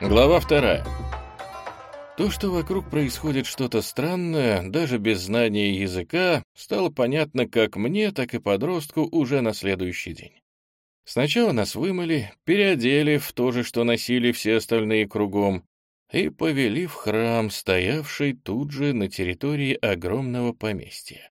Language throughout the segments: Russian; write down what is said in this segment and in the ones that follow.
Глава вторая. То, что вокруг происходит что-то странное, даже без знания языка, стало понятно как мне, так и подростку уже на следующий день. Сначала нас вымыли, переодели в то же, что носили все остальные кругом, и повели в храм, стоявший тут же на территории огромного поместья.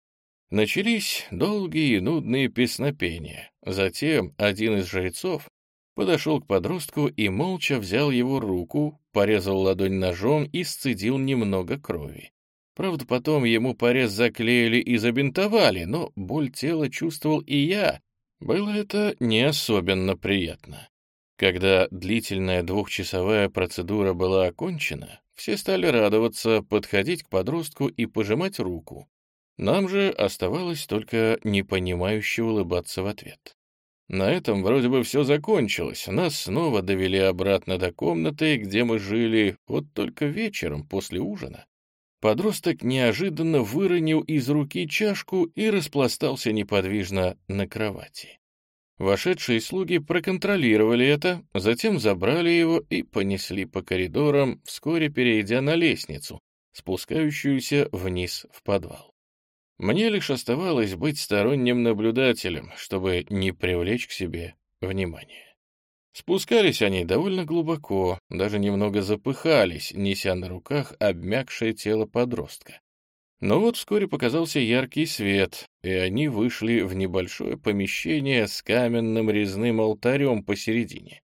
Начались долгие и нудные песнопения. Затем один из жрецов подошел к подростку и молча взял его руку, порезал ладонь ножом и сцедил немного крови. Правда, потом ему порез заклеили и забинтовали, но боль тела чувствовал и я. Было это не особенно приятно. Когда длительная двухчасовая процедура была окончена, все стали радоваться, подходить к подростку и пожимать руку. Нам же оставалось только непонимающе улыбаться в ответ. На этом вроде бы все закончилось. Нас снова довели обратно до комнаты, где мы жили, вот только вечером после ужина. Подросток неожиданно выронил из руки чашку и распластался неподвижно на кровати. Вошедшие слуги проконтролировали это, затем забрали его и понесли по коридорам, вскоре перейдя на лестницу, спускающуюся вниз в подвал. Мне лишь оставалось быть сторонним наблюдателем, чтобы не привлечь к себе внимание. Спускались они довольно глубоко, даже немного запыхались, неся на руках обмякшее тело подростка. Но вот вскоре показался яркий свет, и они вышли в небольшое помещение с каменным резным алтарем посередине.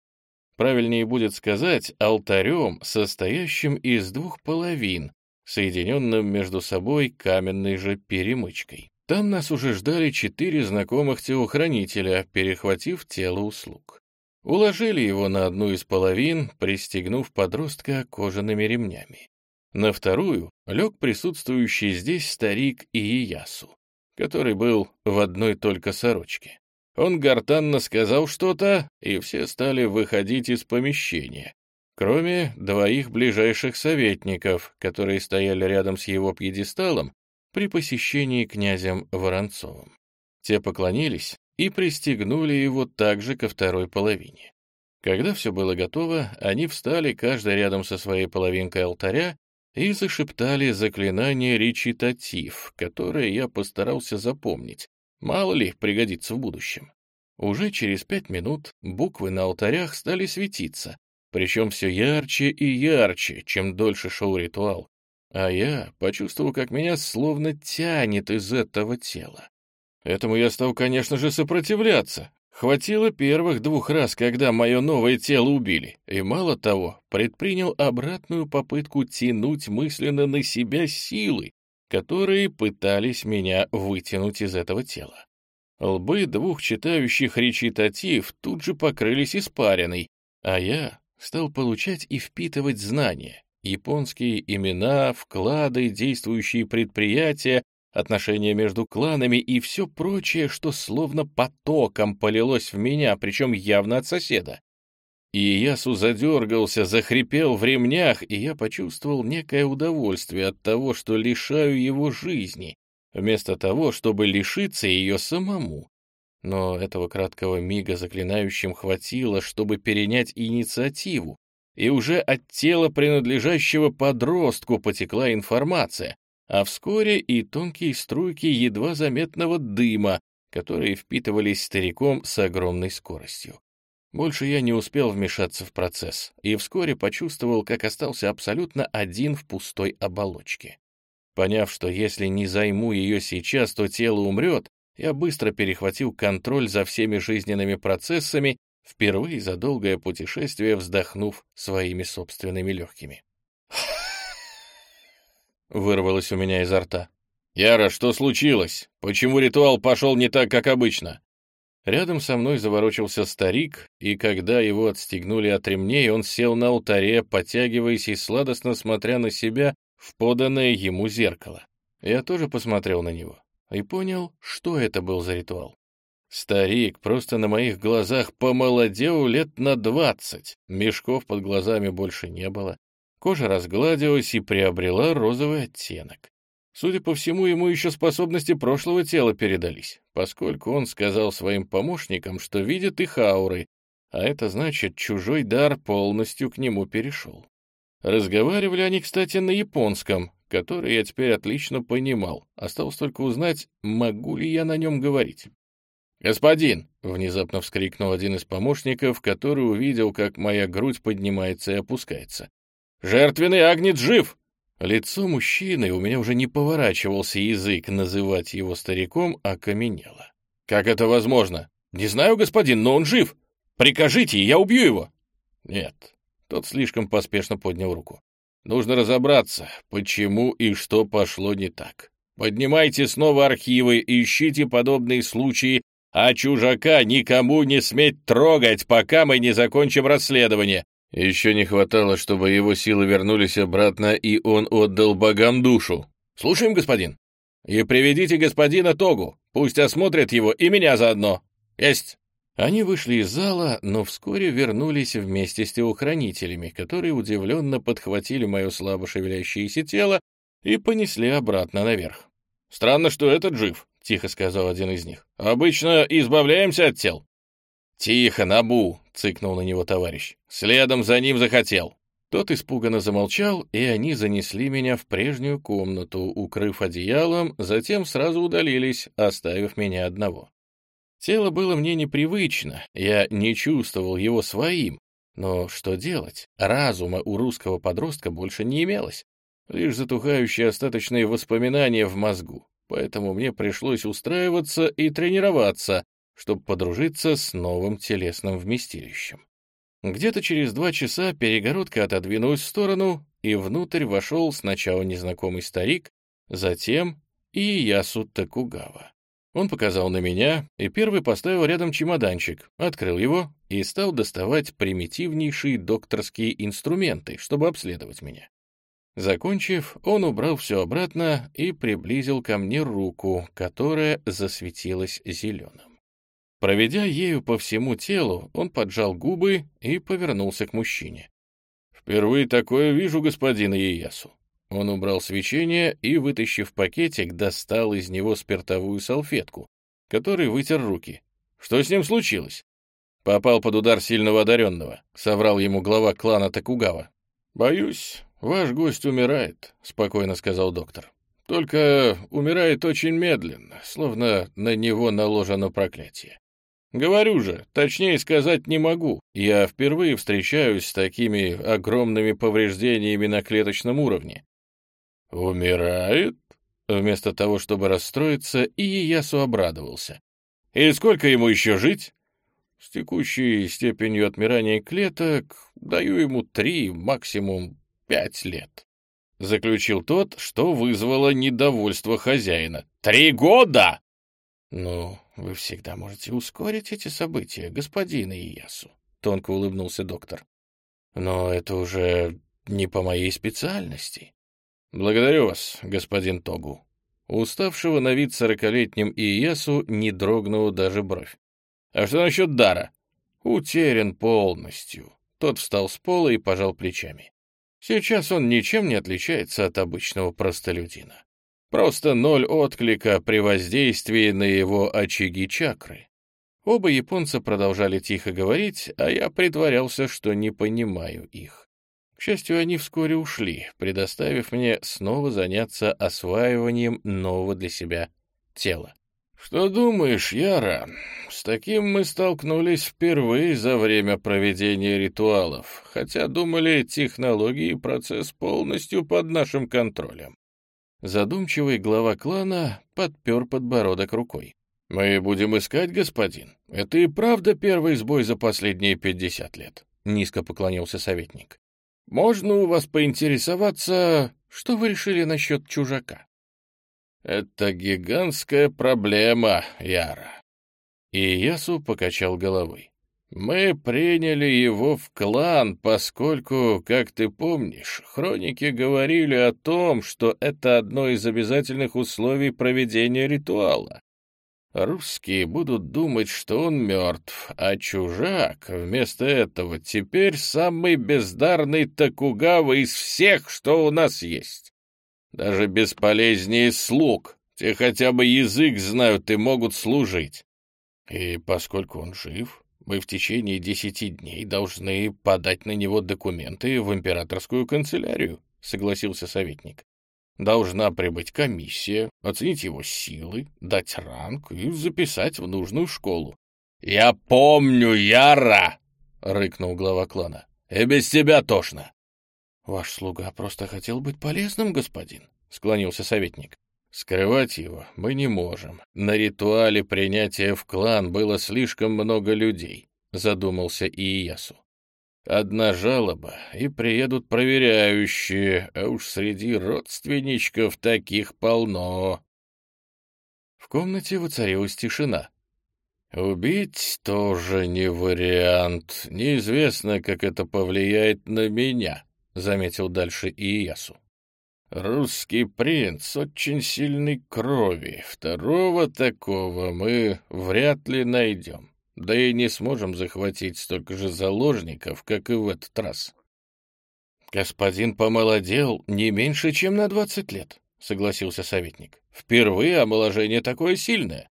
Правильнее будет сказать алтарем, состоящим из двух половин, соединенным между собой каменной же перемычкой. Там нас уже ждали четыре знакомых телохранителя, перехватив тело услуг. Уложили его на одну из половин, пристегнув подростка кожаными ремнями. На вторую лег присутствующий здесь старик Иеясу, который был в одной только сорочке. Он гортанно сказал что-то, и все стали выходить из помещения, кроме двоих ближайших советников, которые стояли рядом с его пьедесталом при посещении князем Воронцовым. Те поклонились и пристегнули его также ко второй половине. Когда все было готово, они встали каждый рядом со своей половинкой алтаря и зашептали заклинание речитатив, которое я постарался запомнить, мало ли пригодится в будущем. Уже через пять минут буквы на алтарях стали светиться, причем все ярче и ярче, чем дольше шел ритуал. А я почувствовал, как меня словно тянет из этого тела. Этому я стал, конечно же, сопротивляться. Хватило первых двух раз, когда мое новое тело убили, и мало того, предпринял обратную попытку тянуть мысленно на себя силы, которые пытались меня вытянуть из этого тела. Лбы двух читающих речитатив тут же покрылись испариной, а я стал получать и впитывать знания, японские имена, вклады, действующие предприятия, отношения между кланами и все прочее, что словно потоком полилось в меня, причем явно от соседа. И Ясу задергался, захрипел в ремнях, и я почувствовал некое удовольствие от того, что лишаю его жизни, вместо того, чтобы лишиться ее самому но этого краткого мига заклинающим хватило, чтобы перенять инициативу, и уже от тела принадлежащего подростку потекла информация, а вскоре и тонкие струйки едва заметного дыма, которые впитывались стариком с огромной скоростью. Больше я не успел вмешаться в процесс и вскоре почувствовал, как остался абсолютно один в пустой оболочке. Поняв, что если не займу ее сейчас, то тело умрет, я быстро перехватил контроль за всеми жизненными процессами, впервые за долгое путешествие вздохнув своими собственными легкими. Вырвалось у меня изо рта. «Яра, что случилось? Почему ритуал пошел не так, как обычно?» Рядом со мной заворочился старик, и когда его отстегнули от ремней, он сел на алтаре, потягиваясь и сладостно смотря на себя в поданное ему зеркало. Я тоже посмотрел на него и понял, что это был за ритуал. Старик просто на моих глазах помолодел лет на двадцать, мешков под глазами больше не было, кожа разгладилась и приобрела розовый оттенок. Судя по всему, ему еще способности прошлого тела передались, поскольку он сказал своим помощникам, что видит их ауры, а это значит, чужой дар полностью к нему перешел. Разговаривали они, кстати, на японском, который я теперь отлично понимал. Осталось только узнать, могу ли я на нем говорить. «Господин!» — внезапно вскрикнул один из помощников, который увидел, как моя грудь поднимается и опускается. «Жертвенный агнец жив!» Лицо мужчины, у меня уже не поворачивался язык называть его стариком, а каменело. «Как это возможно?» «Не знаю, господин, но он жив! Прикажите, я убью его!» «Нет». Тот слишком поспешно поднял руку. «Нужно разобраться, почему и что пошло не так. Поднимайте снова архивы, ищите подобные случаи, а чужака никому не сметь трогать, пока мы не закончим расследование. Еще не хватало, чтобы его силы вернулись обратно, и он отдал богам душу. Слушаем, господин. И приведите господина Тогу, пусть осмотрят его и меня заодно. Есть. Они вышли из зала, но вскоре вернулись вместе с телохранителями, которые удивленно подхватили мое слабо шевелящееся тело и понесли обратно наверх. «Странно, что этот жив», — тихо сказал один из них. «Обычно избавляемся от тел». «Тихо, Набу!» — цыкнул на него товарищ. «Следом за ним захотел!» Тот испуганно замолчал, и они занесли меня в прежнюю комнату, укрыв одеялом, затем сразу удалились, оставив меня одного. Тело было мне непривычно, я не чувствовал его своим, но что делать? Разума у русского подростка больше не имелось, лишь затухающие остаточные воспоминания в мозгу, поэтому мне пришлось устраиваться и тренироваться, чтобы подружиться с новым телесным вместилищем. Где-то через два часа перегородка отодвинулась в сторону, и внутрь вошел сначала незнакомый старик, затем и Ясу Такугава. Он показал на меня и первый поставил рядом чемоданчик, открыл его и стал доставать примитивнейшие докторские инструменты, чтобы обследовать меня. Закончив, он убрал все обратно и приблизил ко мне руку, которая засветилась зеленым. Проведя ею по всему телу, он поджал губы и повернулся к мужчине. «Впервые такое вижу господина Иясу». Он убрал свечение и, вытащив пакетик, достал из него спиртовую салфетку, который вытер руки. «Что с ним случилось?» «Попал под удар сильного одаренного», — соврал ему глава клана Такугава. «Боюсь, ваш гость умирает», — спокойно сказал доктор. «Только умирает очень медленно, словно на него наложено проклятие. Говорю же, точнее сказать не могу. Я впервые встречаюсь с такими огромными повреждениями на клеточном уровне. Умирает? Вместо того, чтобы расстроиться, и Иясу обрадовался. И сколько ему еще жить? С текущей степенью отмирания клеток даю ему три, максимум пять лет. Заключил тот, что вызвало недовольство хозяина. «Три года!» «Ну, вы всегда можете ускорить эти события, господин Иясу», — тонко улыбнулся доктор. «Но это уже не по моей специальности». «Благодарю вас, господин Тогу». уставшего на вид сорокалетним Иясу не дрогнула даже бровь. «А что насчет дара?» «Утерян полностью». Тот встал с пола и пожал плечами. Сейчас он ничем не отличается от обычного простолюдина. Просто ноль отклика при воздействии на его очаги чакры. Оба японца продолжали тихо говорить, а я притворялся, что не понимаю их. К счастью, они вскоре ушли, предоставив мне снова заняться осваиванием нового для себя тела. «Что думаешь, Яра? С таким мы столкнулись впервые за время проведения ритуалов, хотя думали, технологии и процесс полностью под нашим контролем. Задумчивый глава клана подпер подбородок рукой. «Мы будем искать, господин. Это и правда первый сбой за последние пятьдесят лет», — низко поклонился советник. «Можно у вас поинтересоваться, что вы решили насчет чужака?» «Это гигантская проблема, Яра». И Ясу покачал головой. Мы приняли его в клан, поскольку, как ты помнишь, хроники говорили о том, что это одно из обязательных условий проведения ритуала. Русские будут думать, что он мертв, а чужак вместо этого теперь самый бездарный Токугава из всех, что у нас есть. Даже бесполезнее слуг, те хотя бы язык знают и могут служить. И поскольку он жив, Мы в течение десяти дней должны подать на него документы в императорскую канцелярию, согласился советник. Должна прибыть комиссия, оценить его силы, дать ранг и записать в нужную школу. «Я помню, Яра!» — рыкнул глава клана. «И без тебя тошно!» «Ваш слуга просто хотел быть полезным, господин», — склонился советник. «Скрывать его мы не можем. На ритуале принятия в клан было слишком много людей», — задумался Иясу. «Одна жалоба, и приедут проверяющие, а уж среди родственничков таких полно». В комнате воцарилась тишина. «Убить тоже не вариант. Неизвестно, как это повлияет на меня», — заметил дальше Иясу. «Русский принц очень сильной крови. Второго такого мы вряд ли найдем. Да и не сможем захватить столько же заложников, как и в этот раз». «Господин помолодел не меньше, чем на двадцать лет», — согласился советник. «Впервые омоложение такое сильное».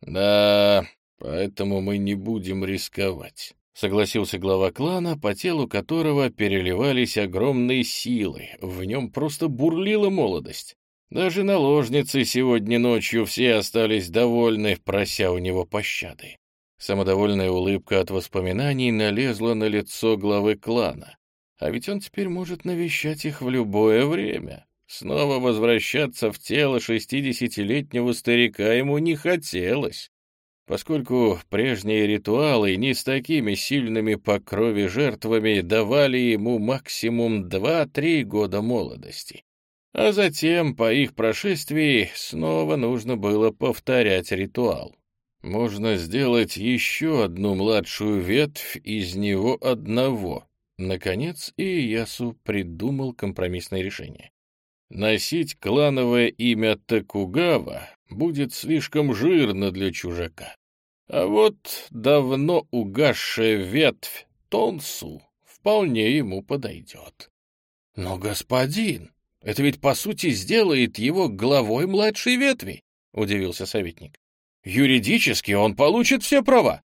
«Да, поэтому мы не будем рисковать». — согласился глава клана, по телу которого переливались огромные силы, в нем просто бурлила молодость. Даже наложницы сегодня ночью все остались довольны, прося у него пощады. Самодовольная улыбка от воспоминаний налезла на лицо главы клана. А ведь он теперь может навещать их в любое время. Снова возвращаться в тело шестидесятилетнего старика ему не хотелось поскольку прежние ритуалы не с такими сильными по крови жертвами давали ему максимум 2-3 года молодости. А затем, по их прошествии, снова нужно было повторять ритуал. Можно сделать еще одну младшую ветвь из него одного. Наконец, Иясу придумал компромиссное решение. Носить клановое имя Токугава будет слишком жирно для чужака. А вот давно угасшая ветвь Тонсу вполне ему подойдет. Но, господин, это ведь по сути сделает его главой младшей ветви, удивился советник. Юридически он получит все права.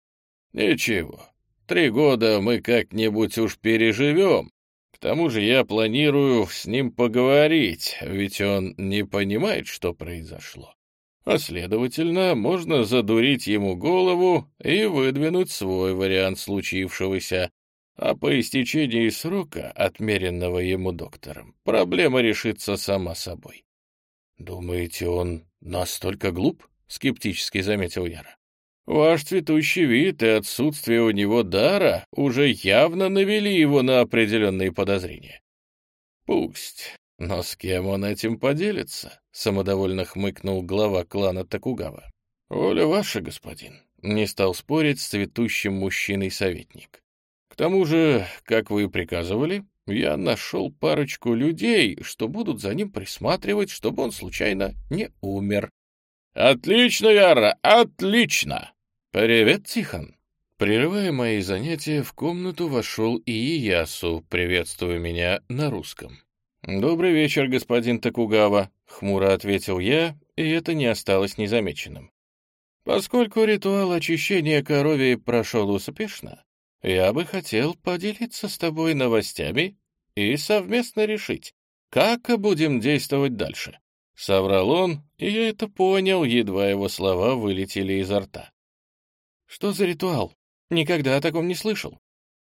Ничего, три года мы как-нибудь уж переживем. К тому же я планирую с ним поговорить, ведь он не понимает, что произошло а, следовательно, можно задурить ему голову и выдвинуть свой вариант случившегося, а по истечении срока, отмеренного ему доктором, проблема решится сама собой. «Думаете, он настолько глуп?» — скептически заметил Яра. «Ваш цветущий вид и отсутствие у него дара уже явно навели его на определенные подозрения. Пусть. «Но с кем он этим поделится?» — самодовольно хмыкнул глава клана Такугава. «Воля ваша, господин», — не стал спорить с цветущим мужчиной советник. «К тому же, как вы и приказывали, я нашел парочку людей, что будут за ним присматривать, чтобы он случайно не умер». «Отлично, Яра, отлично!» «Привет, Тихон!» Прерывая мои занятия, в комнату вошел и Иясу, приветствуя меня на русском. «Добрый вечер, господин Токугава», — хмуро ответил я, и это не осталось незамеченным. «Поскольку ритуал очищения коровий прошел успешно, я бы хотел поделиться с тобой новостями и совместно решить, как будем действовать дальше». Соврал он, и я это понял, едва его слова вылетели изо рта. «Что за ритуал? Никогда о таком не слышал».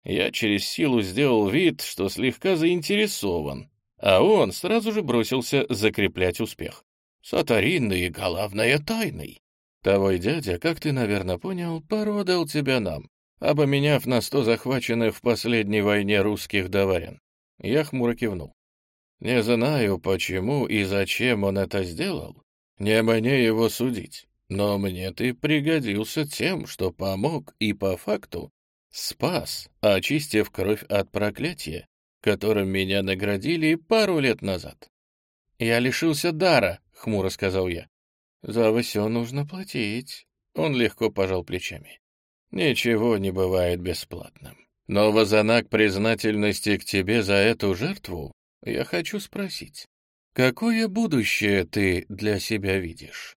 Я через силу сделал вид, что слегка заинтересован, а он сразу же бросился закреплять успех. «Сатаринный и головная тайной. Твой дядя, как ты, наверное, понял, породал тебя нам, обоменяв на сто захваченных в последней войне русских дворян». Я хмуро кивнул. «Не знаю, почему и зачем он это сделал. Не мне его судить. Но мне ты пригодился тем, что помог и по факту спас, очистив кровь от проклятия которым меня наградили пару лет назад. «Я лишился дара», — хмуро сказал я. «За все нужно платить». Он легко пожал плечами. «Ничего не бывает бесплатным. Но в знак признательности к тебе за эту жертву я хочу спросить, какое будущее ты для себя видишь?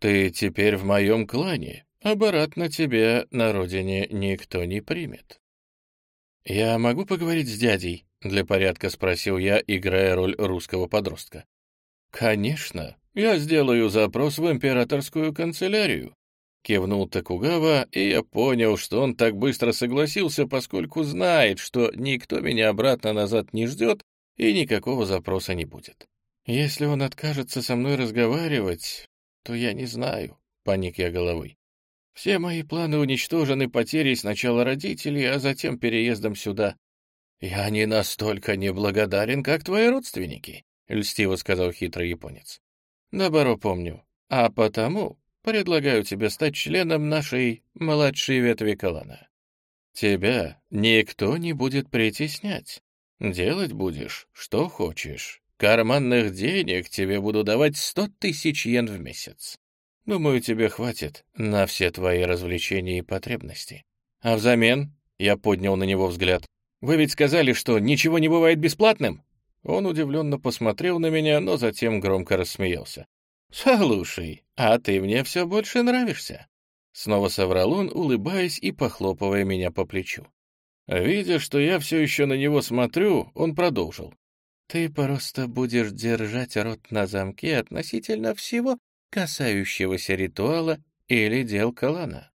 Ты теперь в моем клане, обратно тебя на родине никто не примет. «Я могу поговорить с дядей?» — для порядка спросил я, играя роль русского подростка. «Конечно, я сделаю запрос в императорскую канцелярию», — кивнул Токугава, и я понял, что он так быстро согласился, поскольку знает, что никто меня обратно-назад не ждет и никакого запроса не будет. «Если он откажется со мной разговаривать, то я не знаю», — поник я головой. «Все мои планы уничтожены потерей сначала родителей, а затем переездом сюда. Я не настолько неблагодарен, как твои родственники», — льстиво сказал хитрый японец. «Добро помню. А потому предлагаю тебе стать членом нашей младшей ветви клана. Тебя никто не будет притеснять. Делать будешь, что хочешь. Карманных денег тебе буду давать сто тысяч йен в месяц. Думаю, тебе хватит на все твои развлечения и потребности. А взамен, я поднял на него взгляд, вы ведь сказали, что ничего не бывает бесплатным? Он удивленно посмотрел на меня, но затем громко рассмеялся. «Слушай, а ты мне все больше нравишься?» Снова соврал он, улыбаясь и похлопывая меня по плечу. Видя, что я все еще на него смотрю, он продолжил. Ты просто будешь держать рот на замке относительно всего, касающегося ритуала или дел Калана.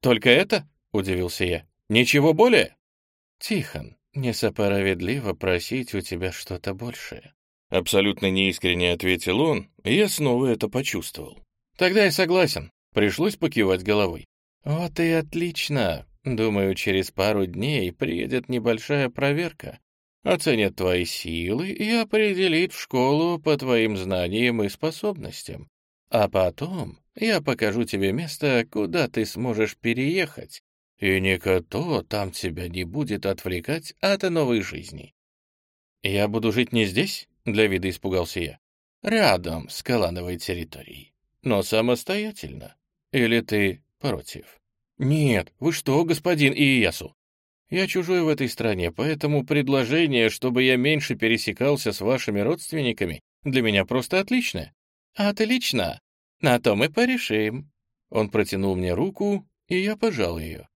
«Только это?» — удивился я. «Ничего более?» «Тихон, несоправедливо просить у тебя что-то большее». Абсолютно неискренне ответил он, и я снова это почувствовал. «Тогда я согласен». Пришлось покивать головой. «Вот и отлично. Думаю, через пару дней приедет небольшая проверка оценят твои силы и определит в школу по твоим знаниям и способностям. А потом я покажу тебе место, куда ты сможешь переехать, и никто там тебя не будет отвлекать от новой жизни. Я буду жить не здесь? Для вида испугался я. Рядом с Калановой территорией. Но самостоятельно. Или ты против? Нет, вы что, господин Иясу? Я чужой в этой стране, поэтому предложение, чтобы я меньше пересекался с вашими родственниками, для меня просто отлично. Отлично. На то мы порешим. Он протянул мне руку, и я пожал ее.